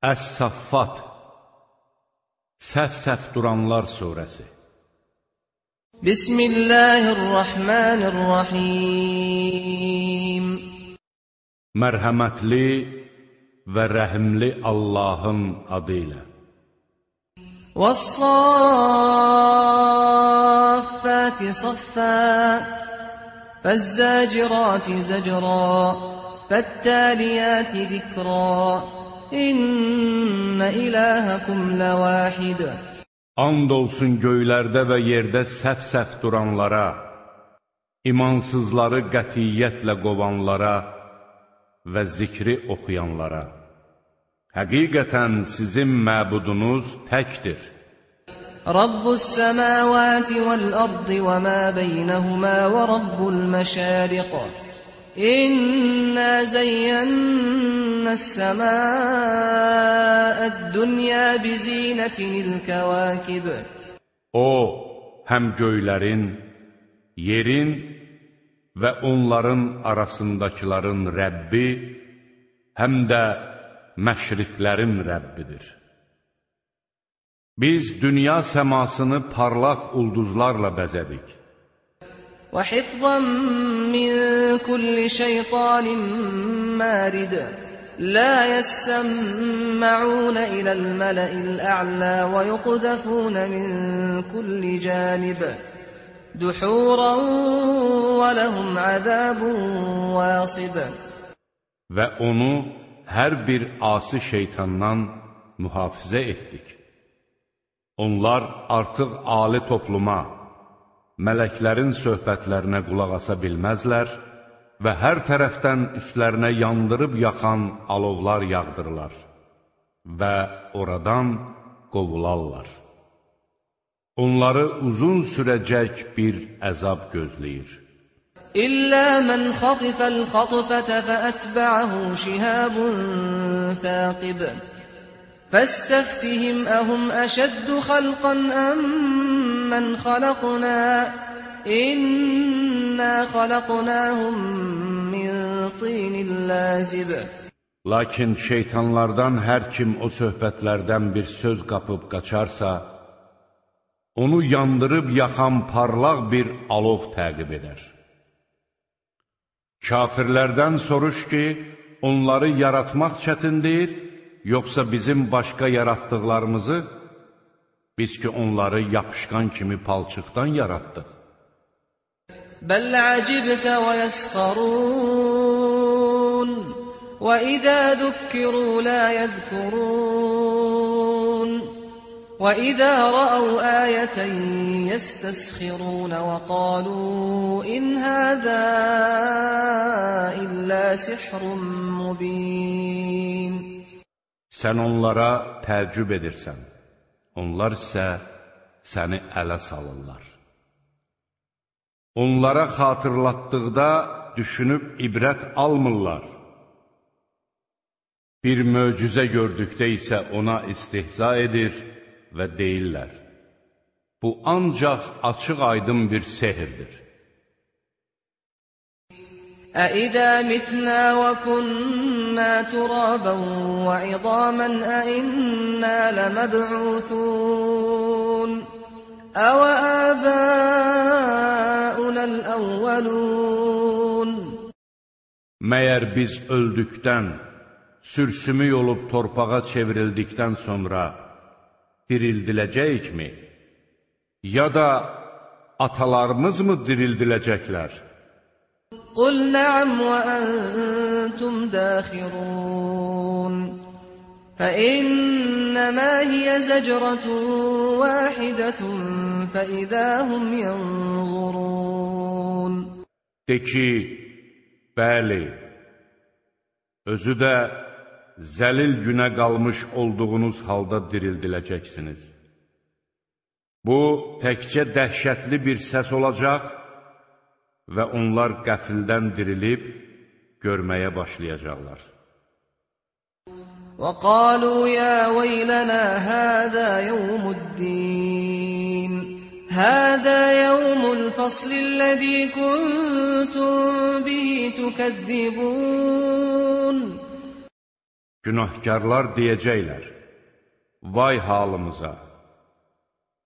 Əs-Saffat Səf-səf duranlar surəsi Bismillahirrahmanirrahim Mərhəmətli və rəhimli Allahın adı ilə وَالصَّافَّاتِ صَفًّا فَالزَّاجِرَاتِ زَجْرًا فَالتَّالِيَاتِ ذِكْرًا İnne ilahakum levahid. And olsun göylərdə və yerdə səf-səf duranlara, imansızları qətiyyətlə qovanlara və zikri oxuyanlara. Həqiqətən sizin məbudunuz təkdir. Rabbus səmavati vəl-ardı və mə beynəhumə və Rabbul məşəriq. İnna dünya bizinətinil kəvakib. O, həm göylərin, yerin və onların arasındakıların Rəbbi, həm də məşriqlərin Rəbbidir. Biz dünya səmasını parlaq ulduzlarla bəzədik. وحفظا من كل شيطان مارد لا يسمعون إلى الملأ الأعلى ويقذفون من كل جانب دحورا ولهم عذاب واصب Və onu hər bir asi şeytandan mühafizə etdik. Onlar artıq ali topluma, mələklərin söhbətlərinə qulaq asa bilməzlər və hər tərəfdən üstlərinə yandırıb yaxan alovlar yağdırırlar və oradan qovularlar. Onları uzun sürəcək bir əzab gözləyir. İllə mən xatifəl xatifətə fəətbə'əhu şihabun thəqib. فاستفتهم أهم أشد خلقا أم من خلقنا إنا خلقناهم من طين لازب Lakin şeytanlardan hər kim o söhbətlərdən bir söz qapıb qaçarsa, onu yandırıb yaxan parlaq bir alov təqib edər. Kafirlərdən soruş ki, onları yaratmaq çətindir, yoxsa bizim başqa yaratdıqlarımızı, biz ki, onları yapışqan kimi palçıqdan yaratdıq. Bəl əcibtə və yəsxarun və idə zükkiru lə yəzkurun və idə rəəv əyətən yəstəsxirun və qalu in həzə illə sihrun mubin Sən onlara təəccüb edirsən, onlar isə səni ələ salırlar. Onlara xatırlatdıqda düşünüb ibrət almırlar. Bir möcüzə gördükdə isə ona istihza edir və deyirlər. Bu ancaq açıq aydın bir sehirdir. أَإِذَا مِتْنَا وَكُنَّا تُرَابًا وَعِظَامًا أَإِنَّا لَمَبْعُوثُونَ أَوَ آبَاؤُنَا الْأَوَّلُونَ Məyər biz öldükdən, sürsümük olub torpağa çevrildikdən sonra dirildiləcəyikmi? Ya da atalarımız mı dirildiləcəklər? قل نعم وأنتم داخرون فإنما هي زجرة واحدة فإذا هم ينظرون De ki, bəli, özü də zəlil günə qalmış olduğunuz halda dirildiləcəksiniz. Bu, təkcə dəhşətli bir səs olacaq və onlar qəfildən dirilib görməyə başlayacaqlar. وقالوا يا ويلنا هذا يوم الدين هذا يوم الفصل الذي كنتم به تكذبون Günahkarlar deyəcəklər, vay halımıza,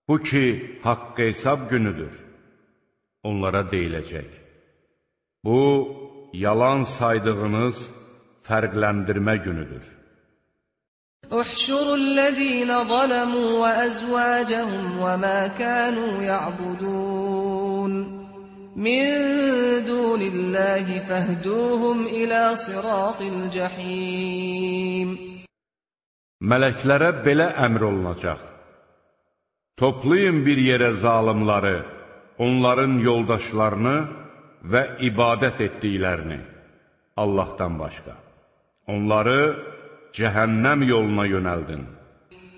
bu ki, haqq hesab günüdür, onlara deyiləcək. Bu, yalan saydığınız fərqləndirmə günüdür. Uhşurul lezina zalamu və əzvacəhum və mə kənu ya'budun min dunillahi fəhduhum ilə siratil cəhim. Mələklərə belə əmr olunacaq. Toplayın bir yerə zalimları, onların yoldaşlarını və ibadət etdiklərini Allahdan başqa. Onları cəhənnəm yoluna yönəldin.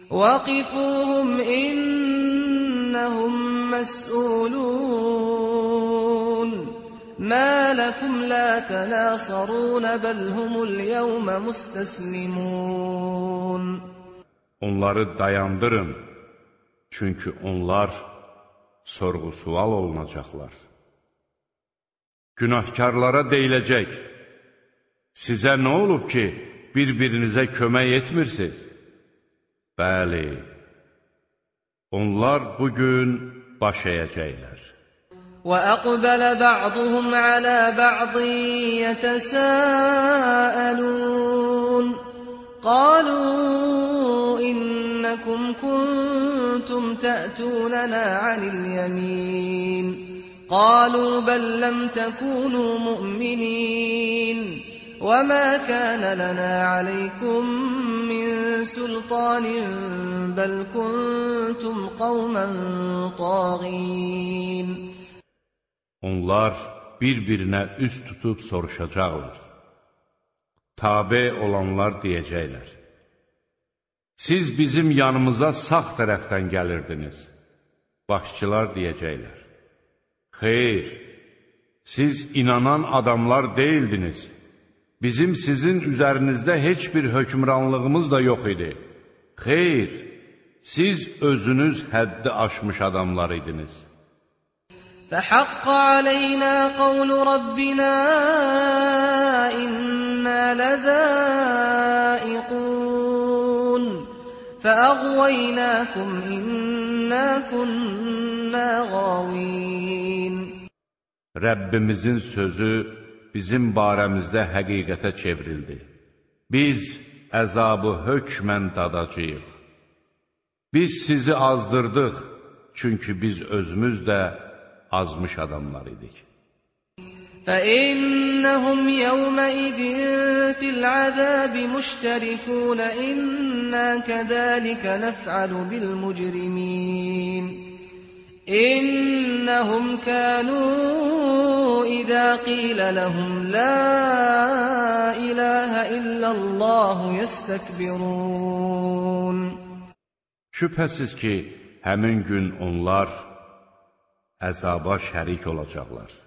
Vaqifuhum innahum məs'ulun. Mə ləkum lə tənasarun, bəl humul yəvmə müstəslimun. Onları dayandırın, çünki onlar sorğu-sual olunacaqlar. Günahkarlara deyiləcək, sizə nə olub ki, bir-birinizə kömək etmirsiniz? Bəli, onlar bugün baş əyəcəklər. وأقبل بعضهم على بعض يتساءلون قالوا إنكم كنتم تأتوننا عن اليمين. قالوا بل لم تكونوا مؤمنين. وما كان لنا عليكم من سلطان بل كنتم قوما طاغين. Onlar bir-birinə üz tutub soruşacaqlar. Tabe olanlar deyəcəklər. Siz bizim yanımıza sağ tərəfdən gəlirdiniz. Başçılar deyəcəklər. Xeyr, siz inanan adamlar deyildiniz. Bizim sizin üzərinizdə heç bir hökmranlığımız da yox idi. Xeyr, siz özünüz həddi aşmış adamlar idiniz. فحق علينا قول ربنا إنا لذائقون فأغويناكم إنا كنا غاوين Rəbbimizin sözü bizim barəmizdə həqiqətə çevrildi. Biz əzabı hökmən dadacağıq. Biz sizi azdırdıq, çünki biz özümüz də azmış adamlar idik. فإنهم يومئذ في العذاب مشتركون إنا كذلك نفعل بالمجرمين إنهم كانوا إذا قيل لهم لا إله إلا الله يستكبرون Şübhəsiz ki, həmin gün onlar əzaba şərik olacaqlar.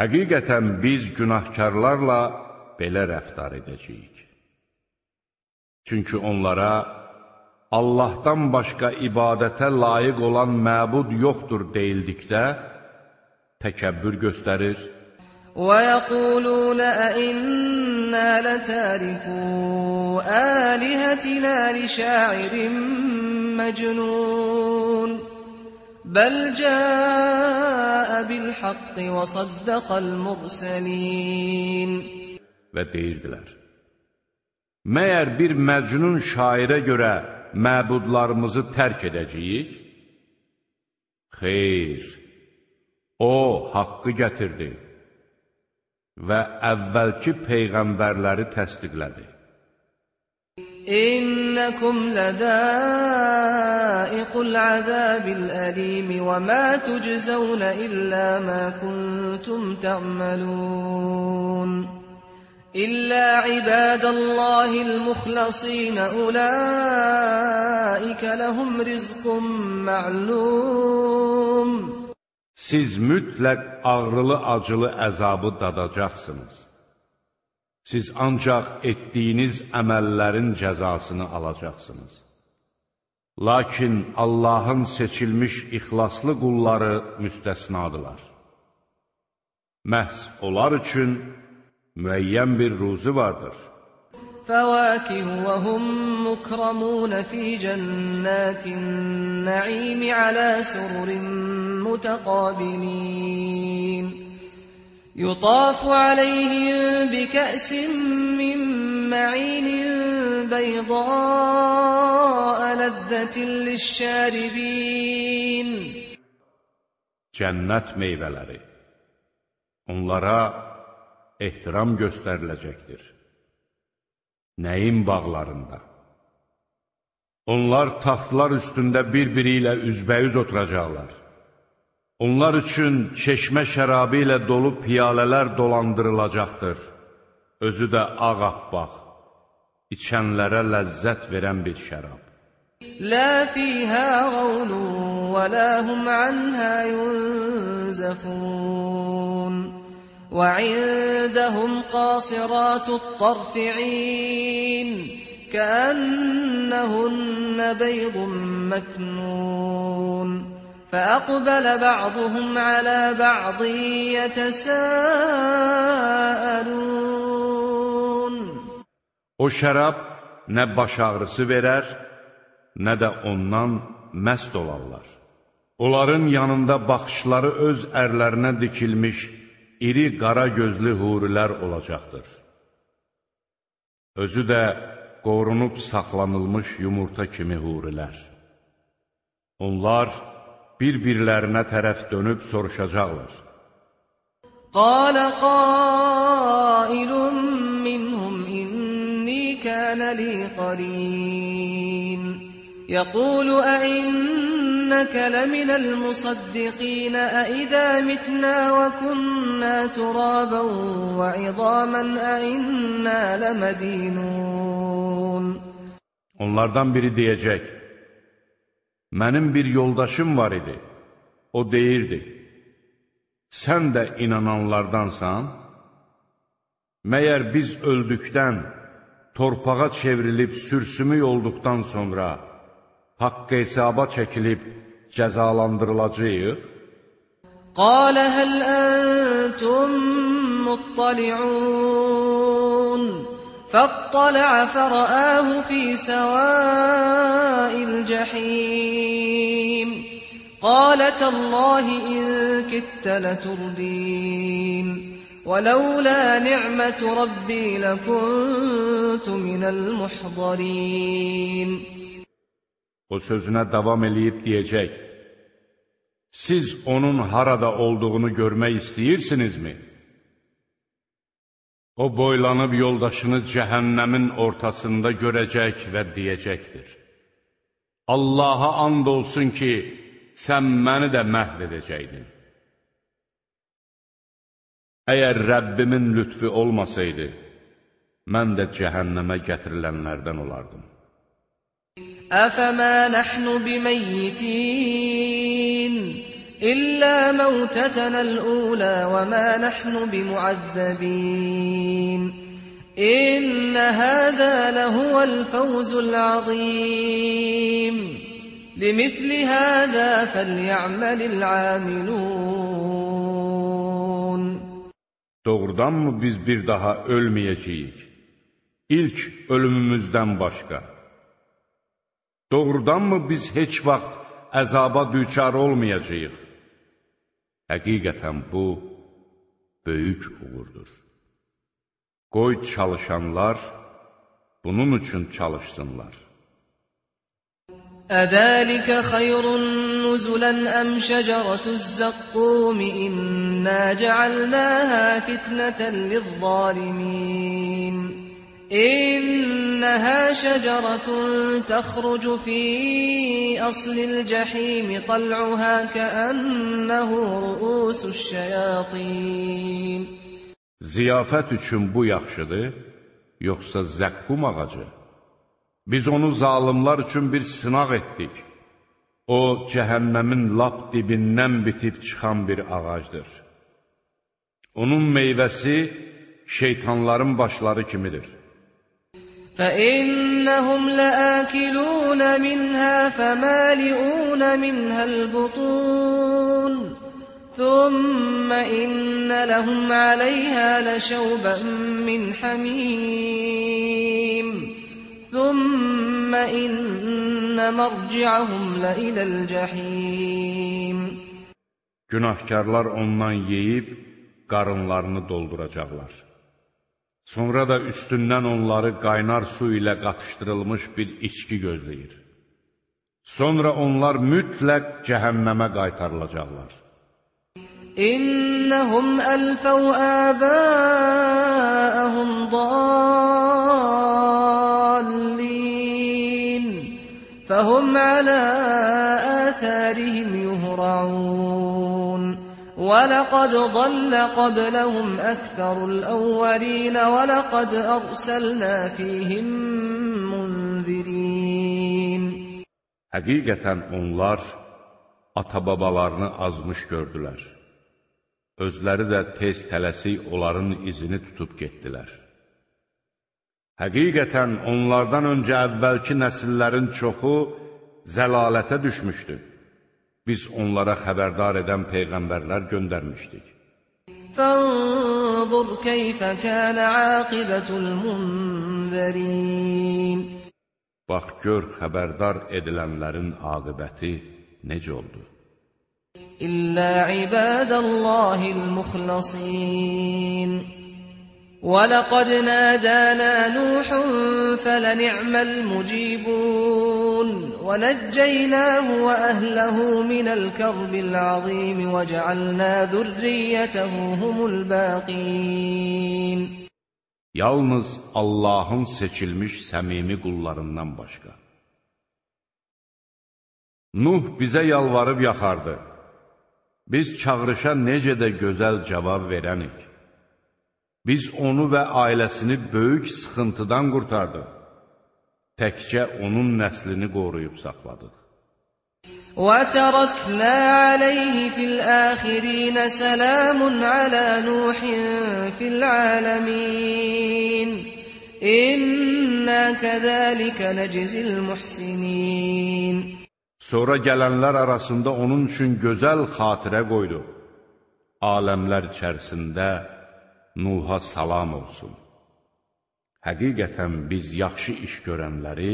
Həqiqətən biz günahkarlarla belə rəftar edəcəyik. Çünki onlara Allahdan başqa ibadətə layiq olan məbud yoxdur deyildikdə, təkəbbür göstərir, ويقولون أئنا لتاركو آلهتنا لشاعر مجنون بل جاء بالحق وصدق المرسلين və deyirdilər, Məyər bir məcnun şairə görə məbudlarımızı tərk edəcəyik? Xeyr, o haqqı gətirdi və əvvəlki peyğəmbərləri təsdiqlədi. إنكم لذائق العذاب الأليم وما تجزون إلا ما كنتم تعملون إلا عباد الله المخلصين أولئك لهم رزق معلوم Siz mütləq ağrılı-acılı əzabı dadacaqsınız. Siz ancaq etdiyiniz əməllərin cəzasını alacaqsınız. Lakin Allahın seçilmiş ixlaslı qulları müstəsnadılar. Məhz onlar üçün müəyyən bir ruzu vardır. فواكه وهم مكرمون في جنات النعيم على سرر متقابلين يطاف عليهم بكأس من معين بيضاء لذة للشاربين Cənnət meyvələri onlara ehtiram göstəriləcəkdir. Nəyin bağlarında? Onlar taxtlar üstündə bir-biri ilə üzbəyüz oturacaqlar. Onlar üçün çeşmə şərabı ilə dolu piyalələr dolandırılacaqdır. Özü də ağappaq, içənlərə ləzzət verən bir şərab. لا فيها غول ولا هم عنها ينزفون وعندهم قاصرات الطرف عين كأنهن بيض مكنون فأقبل بعضهم على بعض يتساءلون O şərab nə baş ağrısı verər, nə də ondan məst olarlar. Onların yanında baxışları öz ərlərinə dikilmiş iri qara gözlü hurilər olacaqdır. Özü də qorunub saxlanılmış yumurta kimi hurilər. Onlar bir-birlərinə tərəf dönüb soruşacaqlar. Qalə qailun minhum inni kənə li qarin. Yəqulu əinnəkə ləminəl musaddiqinə əidə mitnə və künnə turabən və idamən əinnə ləmədinun. Onlardan biri deyəcək, Mənim bir yoldaşım var idi. O deyirdi, sən də inananlardansan? Məyər biz öldükdən, torpağa çevrilib sürsümük olduqdan sonra haqq hesaba çəkilib cəzalandırılacaq? Qalə həl əntum muttaliun فاطلع فرآه في سواء الجحيم. قال تالله إن كدت لتردين. ولولا نعمة ربي لكنت من المحضرين. O sözünə davam eləyib deyəcək, siz onun harada olduğunu görmək istəyirsinizmi? O boylanıb yoldaşını cəhənnəmin ortasında görəcək və deyəcəkdir. Allaha and olsun ki, sən məni də məhv edəcəkdin. Əgər Rəbbimin lütfi olmasaydı, mən də cəhənnəmə gətirilənlərdən olardım. Əfəmə nəhnu biməyitin إلا موتتنا الأولى وما نحن بمعذبين إن هذا لهو الفوز العظيم لمثل هذا فليعمل العاملون Doğrudanmı biz bir daha ölməyəcəyik? İlk ölümümüzdən başqa. Doğrudanmı biz heç vaxt əzaba düçar olmayacağıq? Həqiqətən bu, böyük uğurdur. Qoy çalışanlar bunun üçün çalışsınlar. Əzəlikə xeyrun nuzulən əm şəcərətüz zəqqumi innə cəalnəhə fitnətən lizzaliminin إنها شجرة تخرج في أصل الجحيم طلعها كأنه رؤوس الشياطين Ziyafət üçün bu yaxşıdır, yoxsa zəqqum ağacı? Biz onu zalimlar üçün bir sınaq etdik. O, cəhənnəmin lap dibindən bitib çıxan bir ağacdır. Onun meyvəsi şeytanların başları kimidir. فإنهم لآكلون منها فمالئون منها البطون. ثم إن لهم عليها لشوبا من حميم. ثم إن مرجعهم لإلى الجحيم. Günahkarlar ondan yeyib, qarınlarını dolduracaqlar. Sonra da üstündən onları qaynar su ilə qatışdırılmış bir içki gözləyir. Sonra onlar mütləq cəhənnəmə qaytarılacaqlar. İnnəhum əlfəv əbəəhum dallin, fəhum ələ ولقد ضل قبلهم أكثر الأولين ولقد أرسلنا فيهم منذرين Həqiqətən onlar ata-babalarını azmış gördülər. Özləri də tez tələsik onların izini tutub getdilər. Həqiqətən onlardan öncə əvvəlki nəsillərin çoxu zəlalətə düşmüşdü. Biz onlara xəbərdar edən peyğəmbərlər göndərmişdik. فانظر كيف كان عاقبة المنذرين Bax, gör xəbərdar edilənlərin aqibəti necə oldu. إلا عباد الله المخلصين ولقد نادانا نوح فلنعم المجيبون ونجيناه وأهله من الكرب العظيم وجعلنا ذريته هم الباقين Yalnız Allahın seçilmiş səmimi qullarından başqa. Nuh bizə yalvarıb yaxardı. Biz çağırışa necə də gözəl cavab verənik. Biz onu və ailəsini böyük sıxıntıdan qurtardıq. Təkcə onun nəslini qoruyub saxladıq. وتركنا عليه في الآخرين سلام على نوح في العالمين إنا كذلك نجزي المحسنين Sonra gələnlər arasında onun üçün gözəl xatirə qoyduq. Aləmlər içərisində Nuha salam olsun. Həqiqətən biz yaxşı iş görənləri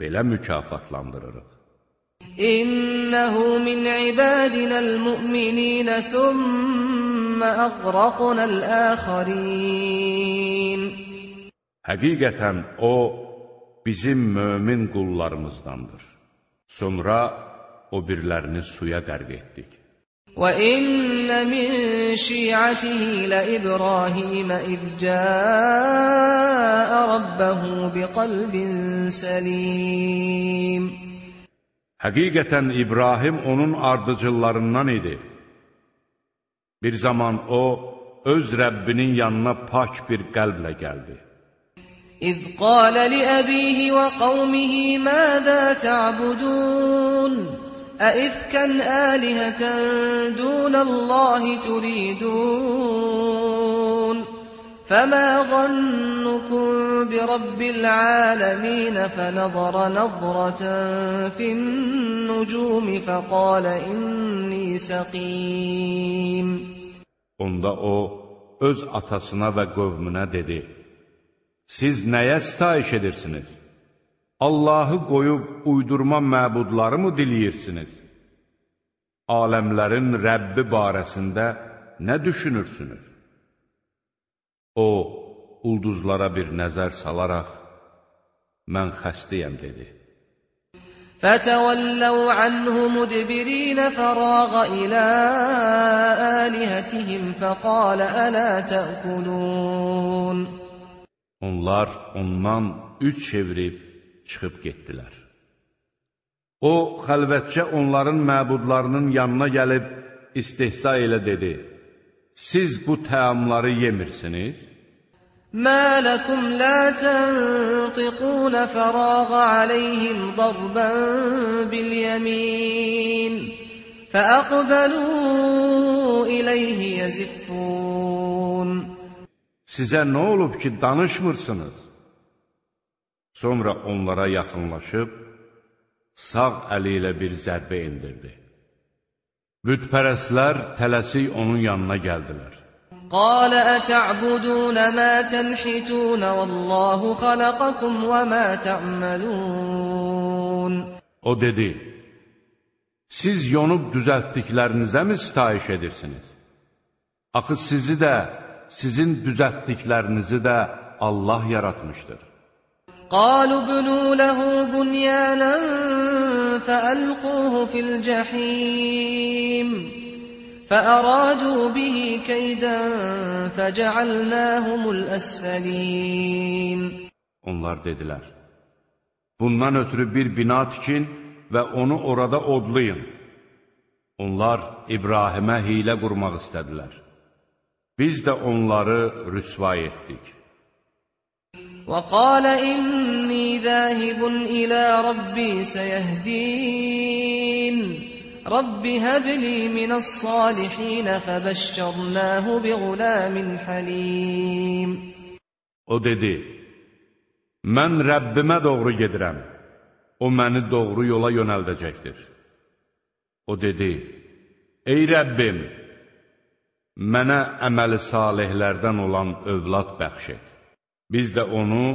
belə mükafatlandırırıq. İnnehu min ibadinal mu'minin thumma aghraqnal akharin Həqiqətən o bizim mömin qullarımızdandır. Sonra o birlərini suya qərq etdik. وإن من شيعته لإبراهيم إذ جاء ربه بقلب سليم Həqiqətən İbrahim onun ardıcıllarından idi. Bir zaman o, öz Rəbbinin yanına pak bir qəlblə gəldi. إذ قال لأبيه وقومه ماذا تعبدون أئفكا آلهة دون الله تريدون فما ظنكم برب العالمين فنظر نظرة في النجوم فقال إني سقيم Onda o, öz atasına və qövmünə dedi, Siz nəyə sitayiş edirsiniz? Allahı qoyub uydurma məbudları mı diləyirsiniz? Aləmlərin Rəbbi barəsində nə düşünürsünüz? O, ulduzlara bir nəzər salaraq, mən xəstəyəm, dedi. فتولوا عنه مدبرين فراغ إلى آلهتهم فقال ألا تأكلون Onlar ondan üç çevirib çıxıb getdilər. O, xəlvətcə onların məbudlarının yanına gəlib istihza ilə dedi, Siz bu təamları yemirsiniz? Mə ləkum lə təntiqunə fərağa aleyhim darbən bil yəmin, fəəqbəlu iləyhi yəziffun. Sizə nə olub ki, danışmırsınız? Sonra onlara yaxınlaşıb, sağ əli ilə bir zərbə indirdi. Bütpərəslər tələsik onun yanına gəldilər. Qalə ətə'budunə mə tənhitunə vəllahu xaləqəkum və mə tə'məlun. O dedi, siz yonub düzəltdiklərinizə mi sitayiş edirsiniz? Axı sizi də, sizin düzəltdiklərinizi də Allah yaratmışdır. قالوا ابنوا له بنيانا فألقوه في الجحيم فأرادوا به كيدا فجعلناهم الأسفلين Onlar dedilər, bundan ötürü bir bina tikin və onu orada odlayın. Onlar İbrahimə hilə qurmaq istədilər. Biz də onları rüsvay etdik. وقال إني ذاهب إلى ربي سيهدين رب هب لي من الصالحين فبشرناه بغلام حليم O dedi, mən Rəbbimə doğru gedirəm, o məni doğru yola yönəldəcəkdir. O dedi, ey Rəbbim, mənə əməli salihlərdən olan övlad bəxş et. Biz də onu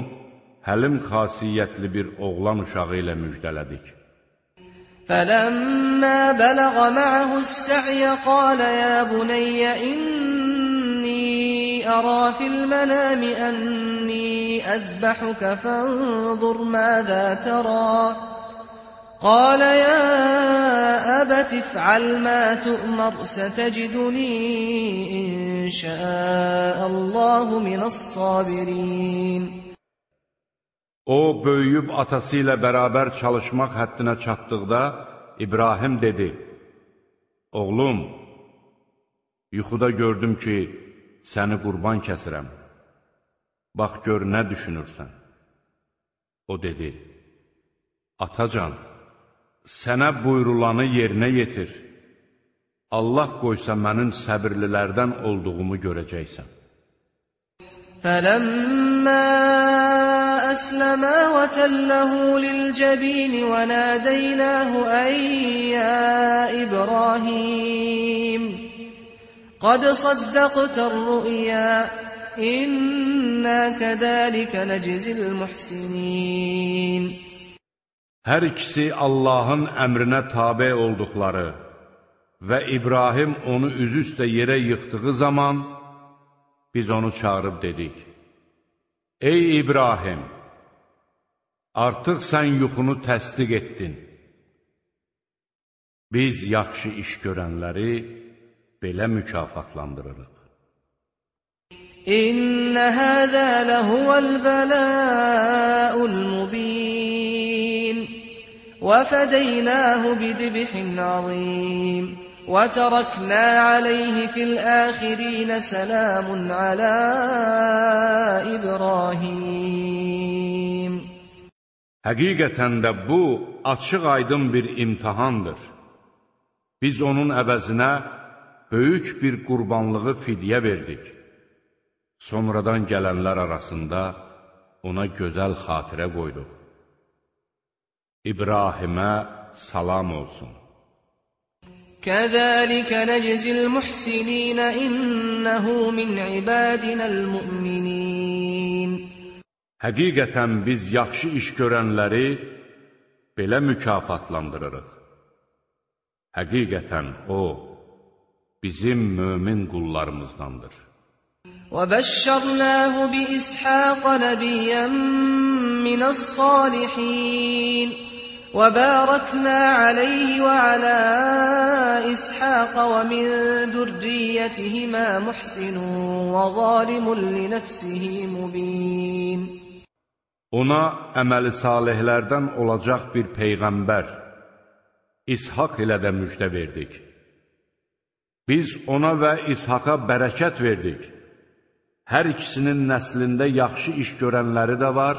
həlim xasiyyətli bir oğlan uşağı ilə müjdələdik. فلما بلغ معه السعي قال يا بني إني أرى في المنام أني أذبحك فانظر ماذا ترى قال يا أبت افعل ما تؤمر ستجدني إن شاء الله من الصابرين O, böyüyüb atası ilə bərabər çalışmaq həddinə çatdıqda, İbrahim dedi, Oğlum, yuxuda gördüm ki, səni qurban kəsirəm. Bax, gör, nə düşünürsən? O dedi, Atacan, sənə buyrulanı yerinə yetir. Allah qoysa mənim səbirlilərdən olduğumu görəcəksən. Fələmmə əsləmə və təlləhu lilcəbini və nədəynəhu ən ya İbrahim, qad saddaqtər rüya, inna kədəlikə necizil muhsinin. Hər ikisi Allahın əmrinə tabe olduqları və İbrahim onu üzü üstə yerə yıxdığı zaman biz onu çağırıb dedik, Ey İbrahim, artıq sən yuxunu təsdiq etdin. Biz yaxşı iş görənləri belə mükafatlandırırıq. İnne həzə ləhuvəl bələul mubin وفديناه بذبح عظيم وتركنا عليه في الآخرين سلام على إبراهيم Həqiqətən də bu, açıq aydın bir imtihandır. Biz onun əvəzinə böyük bir qurbanlığı fidyə verdik. Sonradan gələnlər arasında ona gözəl xatirə qoyduq. İbrahimə salam olsun. كذلك نجزي المحسنين إنه من عبادنا المؤمنين Həqiqətən biz yaxşı iş görənləri belə mükafatlandırırıq. Həqiqətən O, bizim mömin qullarımızdandır. وبشرناه بإسحاق نبيا من الصالحين وباركنا عليه وعلى إسحاق ومن ذريتهما محسن وظالم لنفسه مبين Ona əməli salihlərdən olacaq bir peyğəmbər, İshak ilə də müjdə verdik. Biz ona və İshaqa bərəkət verdik. Hər ikisinin nəslində yaxşı iş görənləri də var,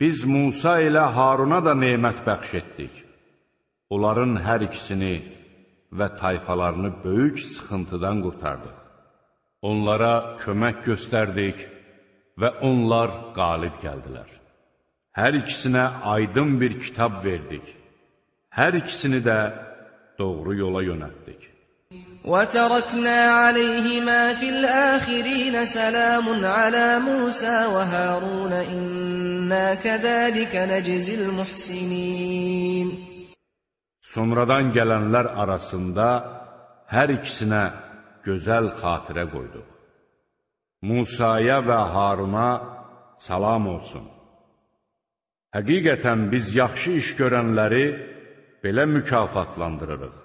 Biz Musa ilə Haruna da nemət bəxş etdik. Onların hər ikisini və tayfalarını böyük sıxıntıdan qurtardıq. Onlara kömək göstərdik və onlar qalib gəldilər. Hər ikisinə aydın bir kitab verdik. Hər ikisini də doğru yola yönəltdik. وتركنا عليهما في الآخرين سلام على موسى وهارون إنا كذلك نجزي المحسنين Sonradan gələnlər arasında hər ikisinə gözəl xatirə qoyduq. Musaya və Haruna salam olsun. Həqiqətən biz yaxşı iş görənləri belə mükafatlandırırıq.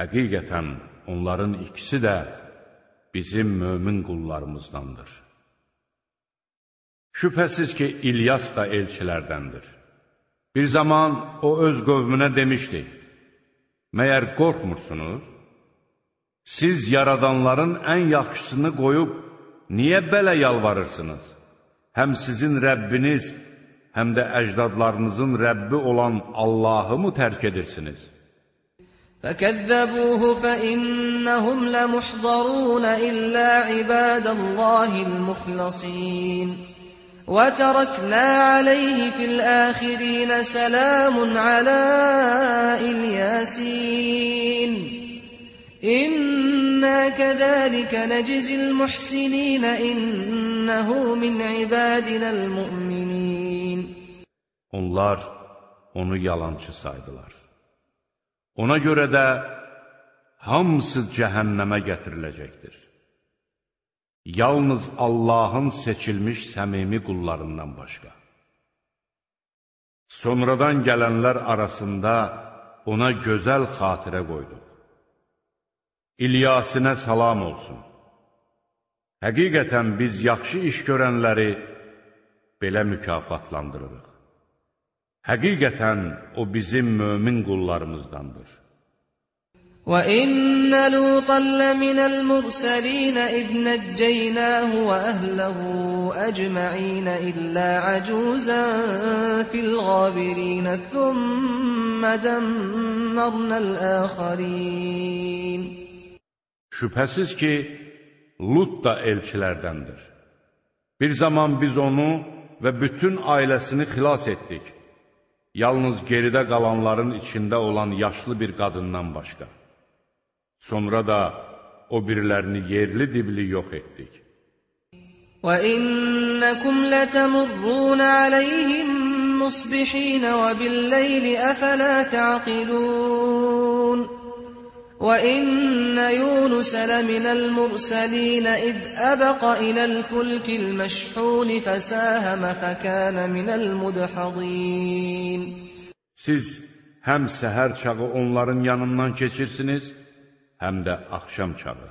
Həqiqətən onların ikisi də bizim mömin qullarımızdandır. Şübhəsiz ki, İlyas da elçilərdəndir. Bir zaman o öz qövmünə demişdi, Məyər qorxmursunuz? Siz yaradanların ən yaxşısını qoyub, niyə belə yalvarırsınız? Həm sizin Rəbbiniz, həm də əcdadlarınızın Rəbbi olan Allahı mı tərk edirsiniz? فكذبوه فإنهم لمحضرون إلا عباد الله المخلصين. وتركنا عليه في الآخرين سلام على إلياسين. إنا كذلك نجزي المحسنين إنه من عبادنا المؤمنين. Onlar onu yalançı saydılar. Ona görə də hamısı cəhənnəmə gətiriləcəkdir. Yalnız Allahın seçilmiş səmimi qullarından başqa. Sonradan gələnlər arasında ona gözəl xatirə qoyduq. İlyasinə salam olsun. Həqiqətən biz yaxşı iş görənləri belə mükafatlandırırıq. Həqiqətən o bizim mömin qullarımızdandır. وإن لوطا لمن المرسلين إذ نجيناه وأهله أجمعين إلا عجوزا في الغابرين ثم دمرنا الآخرين Şübhəsiz ki, Lut da elçilərdəndir. Bir zaman biz onu və bütün ailəsini xilas etdik. Yalnız geridə qalanların içində olan yaşlı bir qadından başqa. Sonra da o birilərini yerli dibli yox etdik. وإنكم لتمرون عليهم مصبحين وبالليل أفلا تعقلون وإن يونس لمن المرسلين إذ أبق إلى الفلك المشحون فساهم فكان من المدحضين Siz həm səhər çağı onların yanından keçirsiniz, həm də axşam çağı.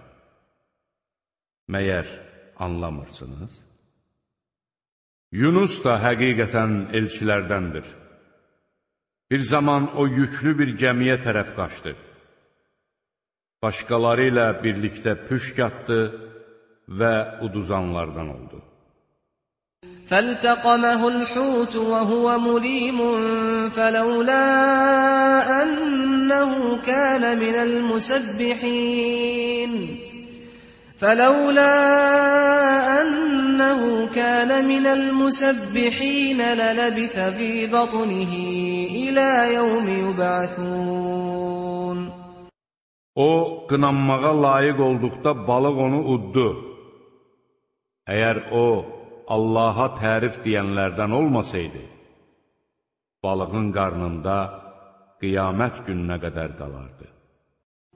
Məyər anlamırsınız? Yunus da həqiqətən elçilərdəndir. Bir zaman o yüklü bir gəmiyə tərəf qaçdı. Başqaları ilə birlikdə püşk atdı və uduzanlardan oldu. فالتقمه الحوت وهو مليم فلولا أنه كان من المسبحين فلولا أنه كان من المسبحين للبث في بطنه إلى يوم يبعثون O, qınanmağa layiq olduqda balıq onu uddu. Əgər o, Allaha tərif deyənlərdən olmasaydı, balığın qarnında qiyamət gününə qədər qalardı.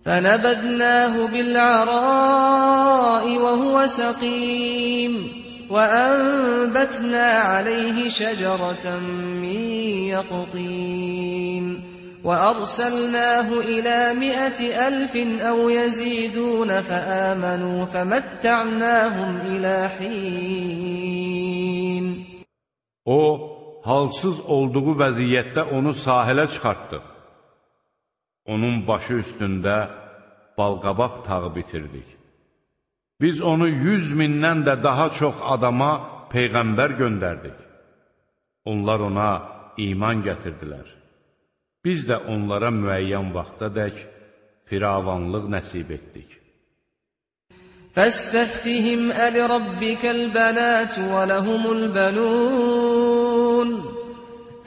فنبذناه بالعراء وهو سقيم وأنبتنا عليه شجرة من يقطين وأرسلناه إلى مئة ألف أو يزيدون فآمنوا فمتعناهم إلى حين O, halsız olduğu vəziyyətdə onu sahilə çıxartdıq. Onun başı üstündə balqabaq tağı bitirdik. Biz onu yüz mindən də daha çox adama Peyğəmbər göndərdik. Onlar ona iman gətirdilər. Biz də onlara müəyyən vaxtadək firavanlıq nəsib etdik. Fəstəftihim əli rabbikəl bənət və ləhumul bənun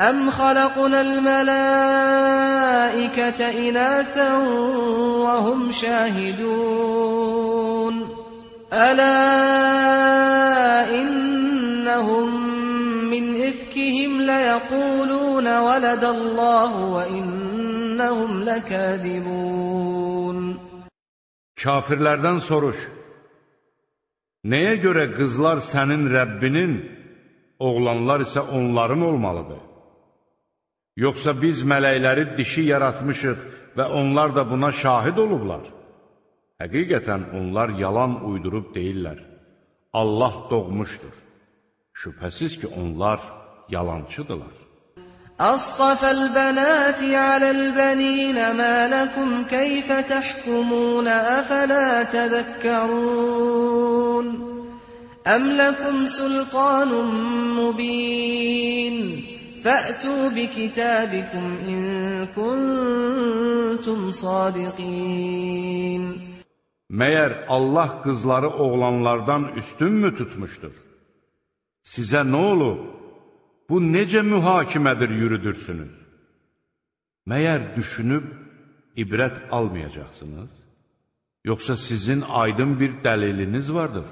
Əm xaləqunəl mələikətə inətən və hum şəhidun Ələ innəhum ليقولون ولد الله وإنهم لكاذبون Kafirlərdən soruş, Nəyə görə qızlar sənin Rəbbinin, oğlanlar isə onların olmalıdır? Yoxsa biz mələkləri dişi yaratmışıq və onlar da buna şahid olublar? Həqiqətən onlar yalan uydurub deyirlər. Allah doğmuşdur. Şübhəsiz ki, onlar yalancıdırlar. أصطفى البنات على البنين ما لكم كيف تحكمون أفلا تذكرون أم لكم سلطان مبين فأتوا بكتابكم إن كنتم صادقين Məyər Allah qızları oğlanlardan üstünmü tutmuşdur? Sizə nə olub? Bu necə mühakimədir yürüdürsünüz? Məyər düşünüb ibrət almayacaqsınız? Yoxsa sizin aydın bir dəliliniz vardır?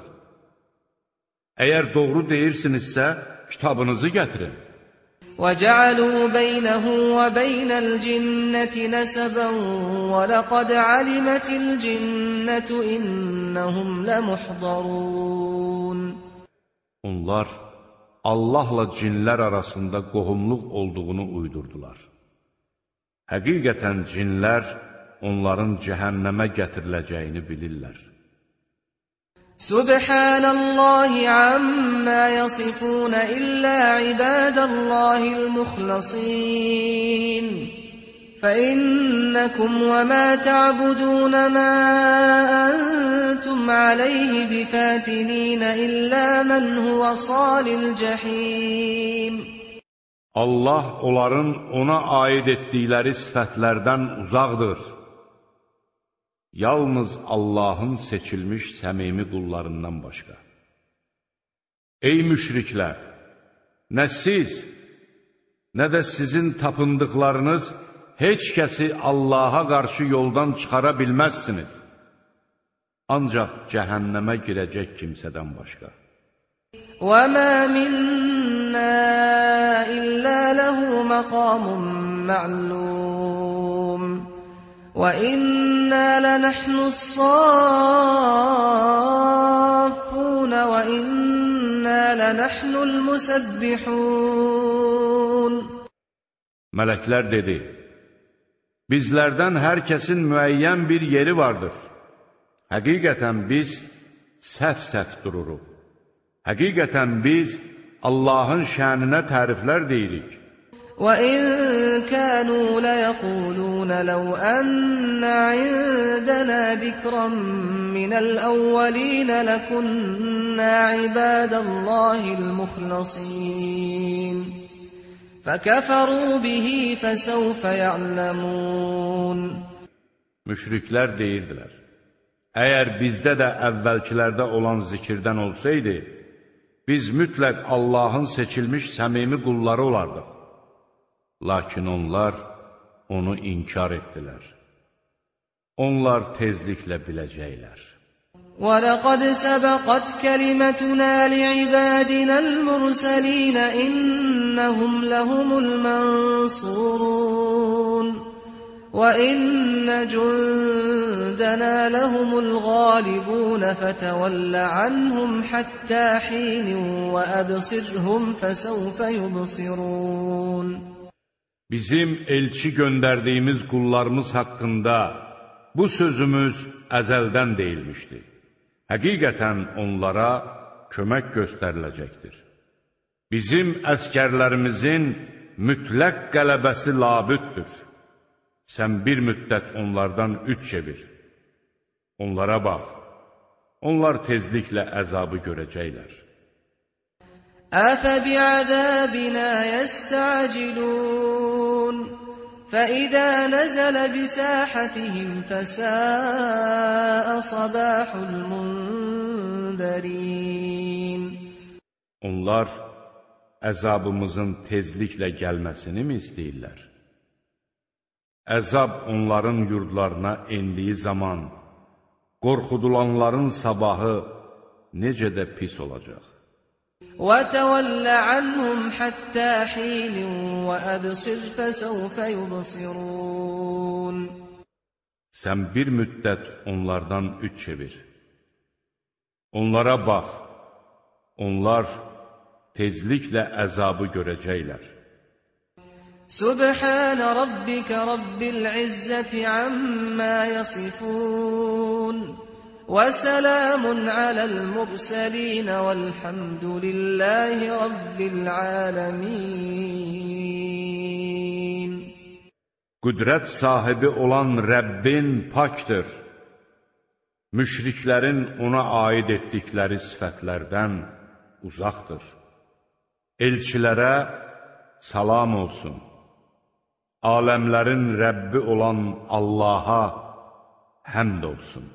Əgər doğru deyirsinizsə, kitabınızı gətirin. وجعلوا بينه وبين الجنة نسبا ولقد علمت الجنة إنهم لمحضرون Onlar Allahla cinlər arasında qohumluq olduğunu uydurdular. Həqiqətən cinlər onların cəhənnəmə gətiriləcəyini bilirlər. Subhanallahi amma yasifun illa ibadallahil muxlasin فإنكم وما تعبدون ما أنتم عليه بفاتنين إلا من هو صال الجحيم Allah onların ona aid etdikləri sifətlərdən uzaqdır. Yalnız Allahın seçilmiş səmimi qullarından başqa. Ey müşriklər! Nə siz, nə də sizin tapındıqlarınız heç kəsi Allaha qarşı yoldan çıxara bilməzsiniz. Ancaq cəhənnəmə girəcək kimsədən başqa. وما منا إلا له مقام معلوم وإنا لنحن الصافون وإنا لنحن المسبحون Mələklər dedi, Bizlərdən hər kəsin müəyyən bir yeri vardır. Həqiqətən biz səhv-səhv dururuq. Həqiqətən biz Allahın şəninə təriflər deyirik. وإن كانوا ليقولون لو أن عندنا ذكرا من الأولين لكنا عباد الله المخلصين فكفروا به فسوف يعلمون Müşriklər deyirdilər, əgər bizdə də əvvəlkilərdə olan zikirdən olsaydı, biz mütləq Allahın seçilmiş səmimi qulları olardıq. Lakin onlar onu inkar etdilər. Onlar tezliklə biləcəklər. ولقد سبقت كلمتنا لعبادنا المرسلين إنهم لهم المنصورون وَإِنَّ جُندَنَا لَهُمُ الْغَالِبُونَ فَتَوَلَّ عَنْهُمْ حَتَّى حِينٍ وَأَبْصِرْهُمْ فَسَوْفَ يُبْصِرُونَ Bizim elçi göndərdiyimiz qullarımız haqqında bu sözümüz əzəldən deyilmişdi. Həqiqətən onlara kömək göstəriləcəkdir. Bizim əskərlərimizin mütləq qələbəsi labüddür. Sən bir müddət onlardan üç çevir. Onlara bax, onlar tezliklə əzabı görəcəklər. Əfəbi əzəbinə yəstəcilun فَإِذَا نَزَلَ بِسَاحَتِهِمْ فَسَاءَ صَبَاحُ الْمُنذَرِينَ Onlar əzabımızın tezliklə gəlməsini mi istəyirlər? Əzab onların yurdlarına endiyi zaman qorxudulanların sabahı necə də pis olacaq. وَتَوَلَّ عَنْهُمْ حَتَّى حِينٍ وَأَبْصِرْ فَسَوْفَ يُبْصِرُونَ Sən bir müddət onlardan üç çevir. Onlara bax, onlar tezliklə əzabı görəcəklər. سبحان ربك رب العزة عما يصفون وسلام على المرسلين والحمد لله رب العالمين Qüdrət sahibi olan Rəbbin pakdır. Müşriklərin ona aid etdikləri sifətlərdən uzaqdır. Elçilərə salam olsun. Aləmlərin Rəbbi olan Allaha həmd olsun.